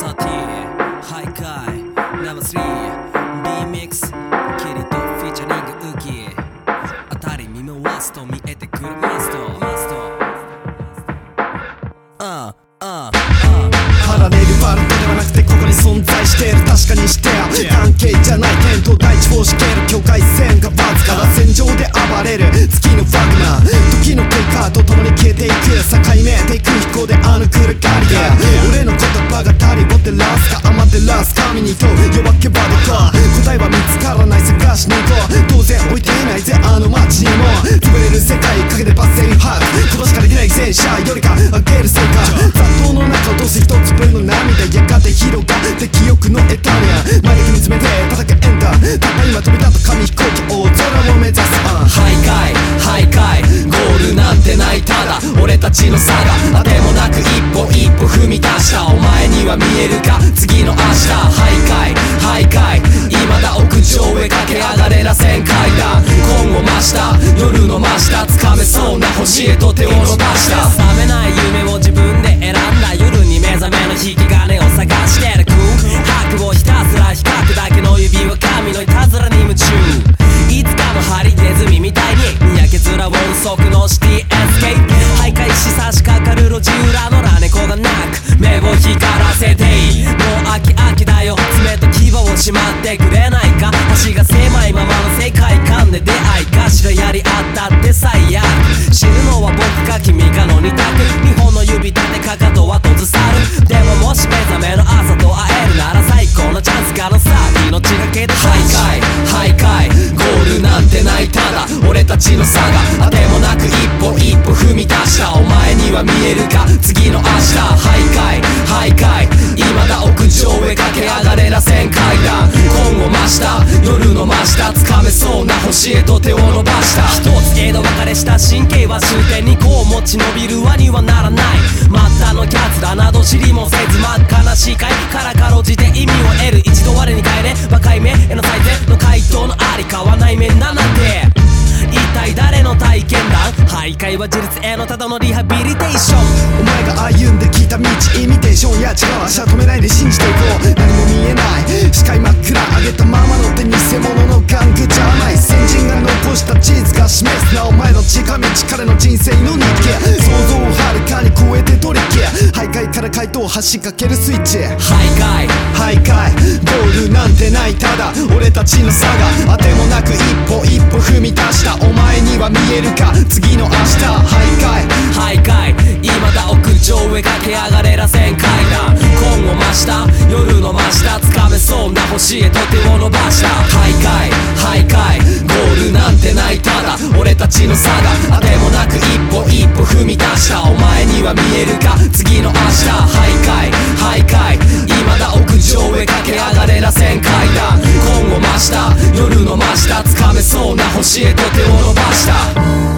サティハイカイナンバー3 D ミックスキリとフィーチャリングウキ当たり見回すと見えてくるマストマストああああパラレルではなくてここに存在している。確かにして関係じゃない点と第一方式る。境界線がわずかな戦場で暴れる。月のファグマ時の経過と共に消えていく境目ていく飛行であの来るガリア俺の言葉が足りぼってラスか余ってラス神にと弱けばでか。答えは見つからない探しに行こう当然置いていないぜあの街にも。たちの差があてもなく一歩一歩踏み出したお前には見えるか。次の明日。徘徊徘徊未だ屋上へ駆け上がれらせん階段今後増した。夜の真下。掴めそうな星へと手を伸ばした。覚めない夢を自分で選んだ夜に目覚めの引き金を探してる。空白をひたすら比較だけの指は神のいたずらに夢中。いつかのハリネズミみたいに。にやけ面を速のシってくれないか？橋が狭いままの世界観で出会い頭やり合ったって最悪。知るのは僕か君かの二択。日本の指立てかかとは閉ざさる。でももし目覚めの朝と会えるなら最高のチャンスかのさ命がけで徘徊徘徊ゴールなんてないただ。俺たちの差が。あてもなく一歩一歩踏み出した。お前には見えるか？次の明日。徘徊徘徊星へと手を伸ばした。一つ枝分かれした神経は終点にこう持ち伸びる輪にはならない。末端のキャツだなど知りもせず真談徘徊は自立へのただのリハビリテーション。お前が歩んできた道イミテーションや違う足は止めないで信じていこう。何も見えない。視界真っ暗上げたままの手偽物の玩具じゃない。先人が残した地図が示すな。お前の近道彼の人生の日記。想像をはるかに超えてトリッキー徘徊から回答を発しかけるスイッチ。徘徊。徘徊。ゴールなんてない。ただ俺たちの差があてもなく一歩一歩踏み見えるか次の明日。徘徊徘徊未だ屋上へ駆け上がれらせん階段今後増した夜の真下掴めそうな星へと手を伸ばした徘徊徘徊ゴールなんてないただ俺たちの差があてもなく一歩一歩踏み出したお前には見えるか次の明日徘徊段今後増